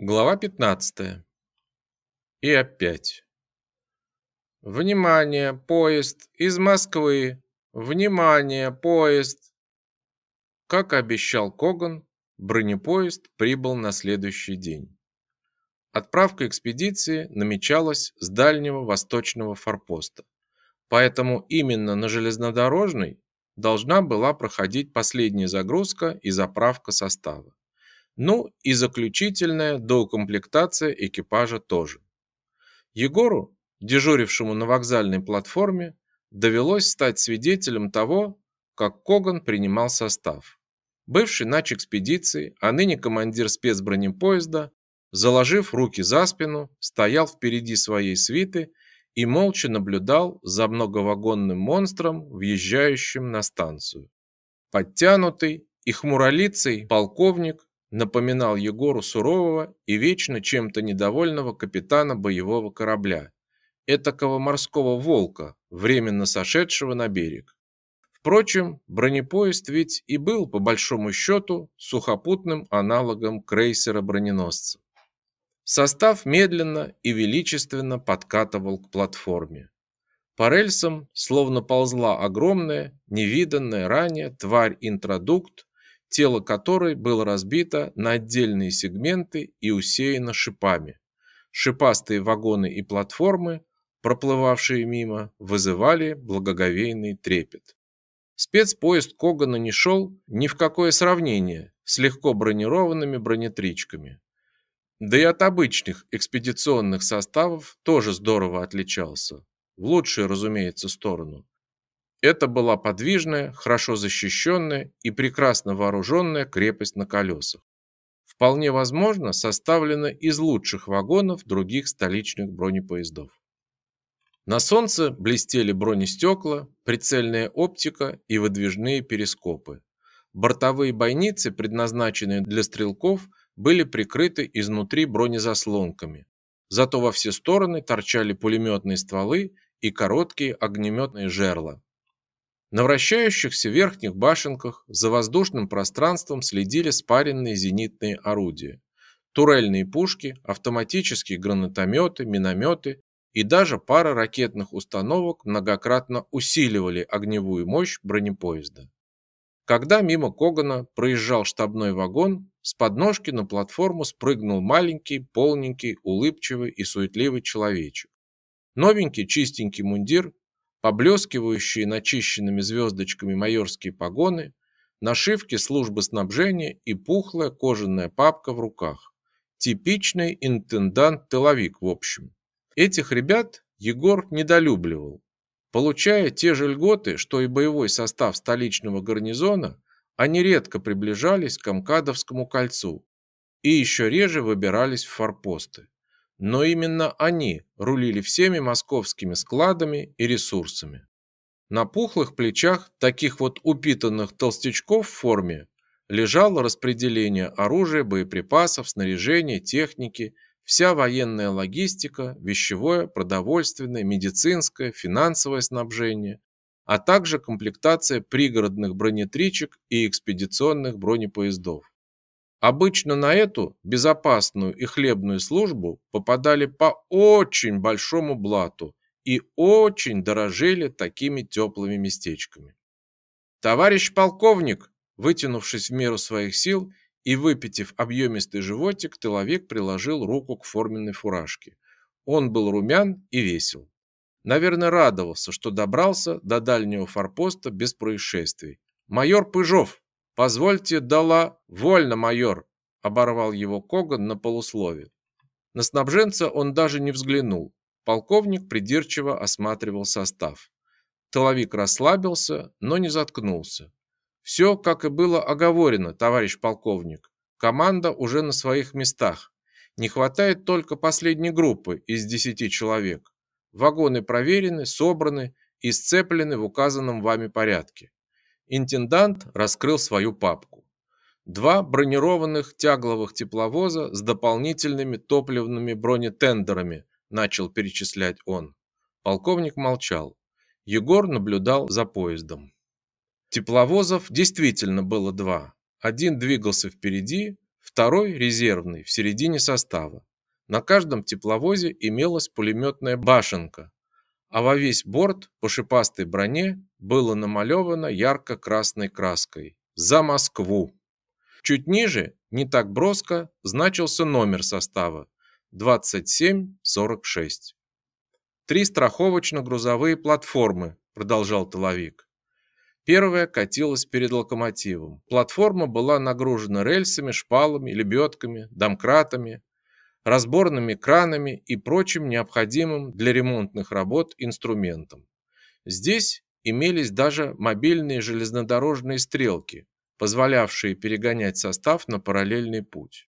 Глава 15. И опять. Внимание, поезд из Москвы. Внимание, поезд. Как обещал Коган, бронепоезд прибыл на следующий день. Отправка экспедиции намечалась с дальнего восточного форпоста. Поэтому именно на железнодорожной должна была проходить последняя загрузка и заправка состава. Ну и заключительная доукомплектация экипажа тоже. Егору, дежурившему на вокзальной платформе, довелось стать свидетелем того, как Коган принимал состав. Бывший нач экспедиции, а ныне командир спецбронепоезда, заложив руки за спину, стоял впереди своей свиты и молча наблюдал за многовагонным монстром, въезжающим на станцию. Подтянутый и хмуролицый полковник напоминал Егору сурового и вечно чем-то недовольного капитана боевого корабля, этакого морского волка, временно сошедшего на берег. Впрочем, бронепоезд ведь и был по большому счету сухопутным аналогом крейсера-броненосца. Состав медленно и величественно подкатывал к платформе. По рельсам словно ползла огромная, невиданная ранее тварь-интродукт тело которой было разбито на отдельные сегменты и усеяно шипами. Шипастые вагоны и платформы, проплывавшие мимо, вызывали благоговейный трепет. Спецпоезд Когана не шел ни в какое сравнение с легко бронированными бронетричками. Да и от обычных экспедиционных составов тоже здорово отличался. В лучшую, разумеется, сторону. Это была подвижная, хорошо защищенная и прекрасно вооруженная крепость на колесах. Вполне возможно, составлена из лучших вагонов других столичных бронепоездов. На солнце блестели бронестекла, прицельная оптика и выдвижные перископы. Бортовые бойницы, предназначенные для стрелков, были прикрыты изнутри бронезаслонками. Зато во все стороны торчали пулеметные стволы и короткие огнеметные жерла. На вращающихся верхних башенках за воздушным пространством следили спаренные зенитные орудия. Турельные пушки, автоматические гранатометы, минометы и даже пара ракетных установок многократно усиливали огневую мощь бронепоезда. Когда мимо Когана проезжал штабной вагон, с подножки на платформу спрыгнул маленький, полненький, улыбчивый и суетливый человечек. Новенький чистенький мундир поблескивающие начищенными звездочками майорские погоны, нашивки службы снабжения и пухлая кожаная папка в руках. Типичный интендант-тыловик, в общем. Этих ребят Егор недолюбливал. Получая те же льготы, что и боевой состав столичного гарнизона, они редко приближались к Амкадовскому кольцу и еще реже выбирались в форпосты но именно они рулили всеми московскими складами и ресурсами. На пухлых плечах таких вот упитанных толстячков в форме лежало распределение оружия, боеприпасов, снаряжения, техники, вся военная логистика, вещевое, продовольственное, медицинское, финансовое снабжение, а также комплектация пригородных бронетричек и экспедиционных бронепоездов. Обычно на эту безопасную и хлебную службу попадали по очень большому блату и очень дорожили такими теплыми местечками. Товарищ полковник, вытянувшись в меру своих сил и выпитив объемистый животик, тыловик приложил руку к форменной фуражке. Он был румян и весел. Наверное, радовался, что добрался до дальнего форпоста без происшествий. Майор Пыжов, Позвольте, дала вольно, майор, оборвал его Коган на полуслове. На снабженца он даже не взглянул. Полковник придирчиво осматривал состав. Тыловик расслабился, но не заткнулся. Все, как и было оговорено, товарищ полковник. Команда уже на своих местах. Не хватает только последней группы из десяти человек. Вагоны проверены, собраны и сцеплены в указанном вами порядке. Интендант раскрыл свою папку. Два бронированных тягловых тепловоза с дополнительными топливными бронетендерами, начал перечислять он. Полковник молчал. Егор наблюдал за поездом. Тепловозов действительно было два. Один двигался впереди, второй резервный в середине состава. На каждом тепловозе имелась пулеметная башенка, а во весь борт по шипастой броне было намалевано ярко-красной краской «За Москву». Чуть ниже, не так броско, значился номер состава 2746. Три страховочно-грузовые платформы, продолжал тыловик. Первая катилась перед локомотивом. Платформа была нагружена рельсами, шпалами, лебедками, домкратами, разборными кранами и прочим необходимым для ремонтных работ инструментом. Здесь имелись даже мобильные железнодорожные стрелки, позволявшие перегонять состав на параллельный путь.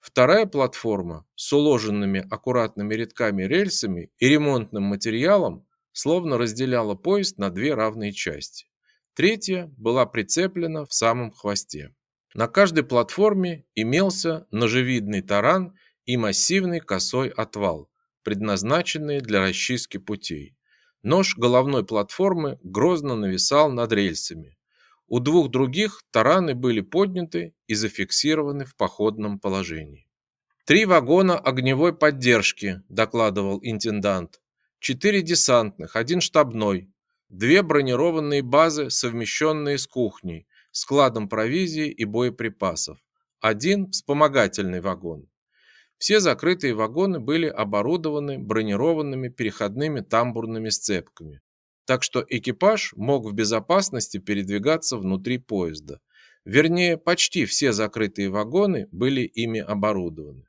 Вторая платформа с уложенными аккуратными рядками рельсами и ремонтным материалом словно разделяла поезд на две равные части. Третья была прицеплена в самом хвосте. На каждой платформе имелся ножевидный таран и массивный косой отвал, предназначенные для расчистки путей. Нож головной платформы грозно нависал над рельсами. У двух других тараны были подняты и зафиксированы в походном положении. «Три вагона огневой поддержки», – докладывал интендант. «Четыре десантных, один штабной, две бронированные базы, совмещенные с кухней, складом провизии и боеприпасов, один вспомогательный вагон. Все закрытые вагоны были оборудованы бронированными переходными тамбурными сцепками, так что экипаж мог в безопасности передвигаться внутри поезда. Вернее, почти все закрытые вагоны были ими оборудованы.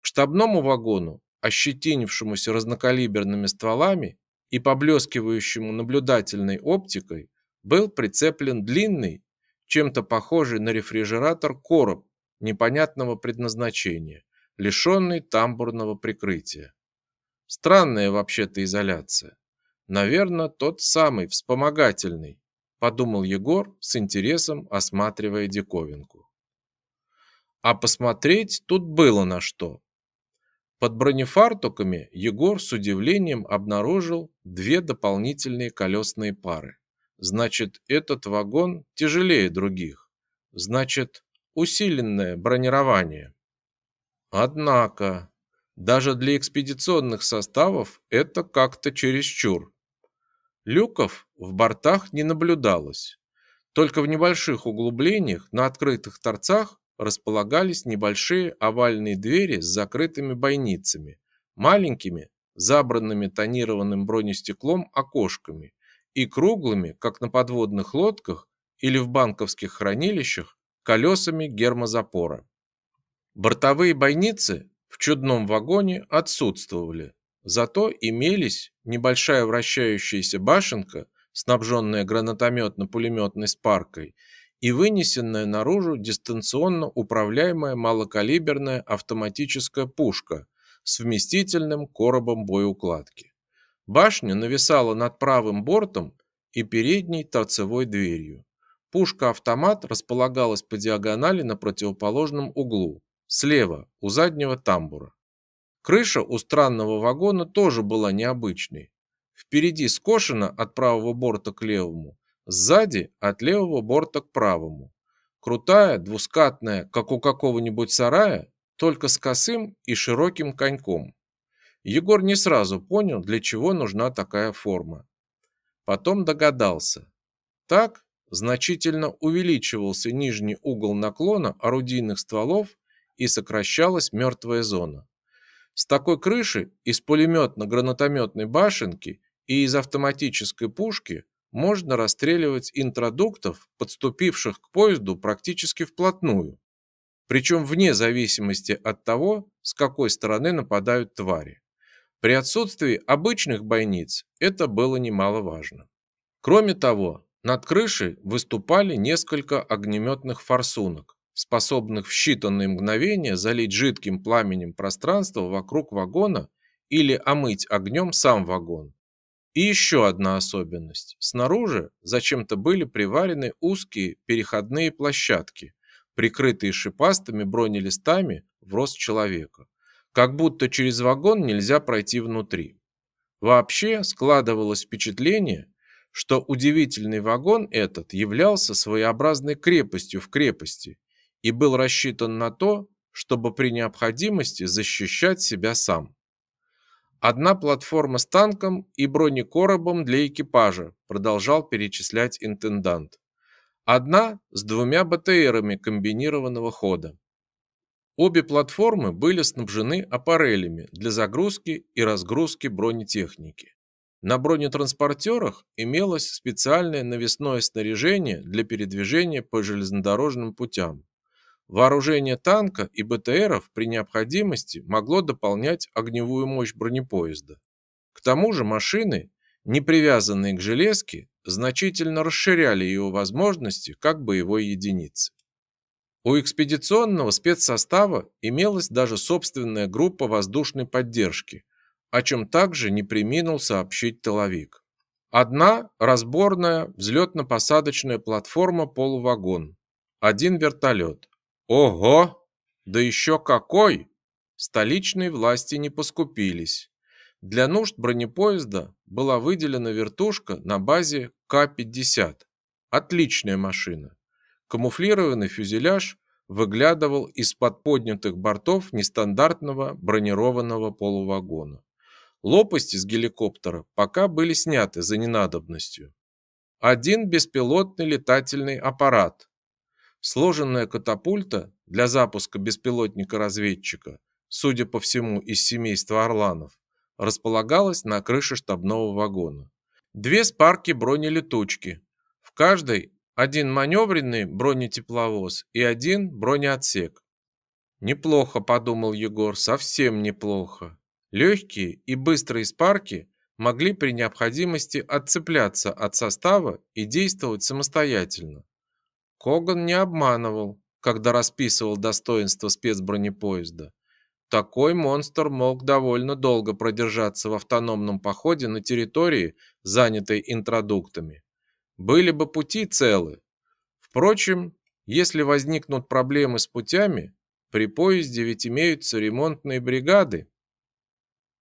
К штабному вагону, ощетинившемуся разнокалиберными стволами и поблескивающему наблюдательной оптикой, был прицеплен длинный, чем-то похожий на рефрижератор короб непонятного предназначения лишенный тамбурного прикрытия. Странная вообще-то изоляция. Наверное, тот самый вспомогательный, подумал Егор с интересом, осматривая диковинку. А посмотреть тут было на что. Под бронефартуками Егор с удивлением обнаружил две дополнительные колесные пары. Значит, этот вагон тяжелее других. Значит, усиленное бронирование. Однако, даже для экспедиционных составов это как-то чересчур. Люков в бортах не наблюдалось. Только в небольших углублениях на открытых торцах располагались небольшие овальные двери с закрытыми бойницами, маленькими, забранными тонированным бронестеклом окошками и круглыми, как на подводных лодках или в банковских хранилищах, колесами гермозапора. Бортовые бойницы в чудном вагоне отсутствовали, зато имелись небольшая вращающаяся башенка, снабженная гранатометно-пулеметной спаркой, и вынесенная наружу дистанционно управляемая малокалиберная автоматическая пушка с вместительным коробом боеукладки. Башня нависала над правым бортом и передней торцевой дверью. Пушка-автомат располагалась по диагонали на противоположном углу, слева, у заднего тамбура. Крыша у странного вагона тоже была необычной. Впереди скошена от правого борта к левому, сзади от левого борта к правому. Крутая, двускатная, как у какого-нибудь сарая, только с косым и широким коньком. Егор не сразу понял, для чего нужна такая форма. Потом догадался. Так значительно увеличивался нижний угол наклона орудийных стволов и сокращалась мертвая зона. С такой крыши из пулеметно-гранатометной башенки и из автоматической пушки можно расстреливать интродуктов, подступивших к поезду практически вплотную, причем вне зависимости от того, с какой стороны нападают твари. При отсутствии обычных бойниц это было немаловажно. Кроме того, над крышей выступали несколько огнеметных форсунок, способных в считанные мгновения залить жидким пламенем пространство вокруг вагона или омыть огнем сам вагон. И еще одна особенность. Снаружи зачем-то были приварены узкие переходные площадки, прикрытые шипастыми бронелистами в рост человека. Как будто через вагон нельзя пройти внутри. Вообще складывалось впечатление, что удивительный вагон этот являлся своеобразной крепостью в крепости и был рассчитан на то, чтобы при необходимости защищать себя сам. Одна платформа с танком и бронекоробом для экипажа, продолжал перечислять интендант. Одна с двумя БТРами комбинированного хода. Обе платформы были снабжены аппарелями для загрузки и разгрузки бронетехники. На бронетранспортерах имелось специальное навесное снаряжение для передвижения по железнодорожным путям. Вооружение танка и БТРов при необходимости могло дополнять огневую мощь бронепоезда. К тому же машины, не привязанные к железке, значительно расширяли его возможности как боевой единицы. У экспедиционного спецсостава имелась даже собственная группа воздушной поддержки, о чем также не преминул сообщить тыловик. Одна разборная взлетно-посадочная платформа полувагон, один вертолет, Ого! Да еще какой! Столичные власти не поскупились. Для нужд бронепоезда была выделена вертушка на базе К-50. Отличная машина. Камуфлированный фюзеляж выглядывал из-под поднятых бортов нестандартного бронированного полувагона. Лопасти с геликоптера пока были сняты за ненадобностью. Один беспилотный летательный аппарат, Сложенная катапульта для запуска беспилотника-разведчика, судя по всему, из семейства Орланов, располагалась на крыше штабного вагона. Две спарки бронелетучки. В каждой один маневренный бронетепловоз и один бронеотсек. Неплохо, подумал Егор, совсем неплохо. Легкие и быстрые спарки могли при необходимости отцепляться от состава и действовать самостоятельно. Коган не обманывал, когда расписывал достоинства спецбронепоезда. Такой монстр мог довольно долго продержаться в автономном походе на территории, занятой интродуктами. Были бы пути целы. Впрочем, если возникнут проблемы с путями, при поезде ведь имеются ремонтные бригады.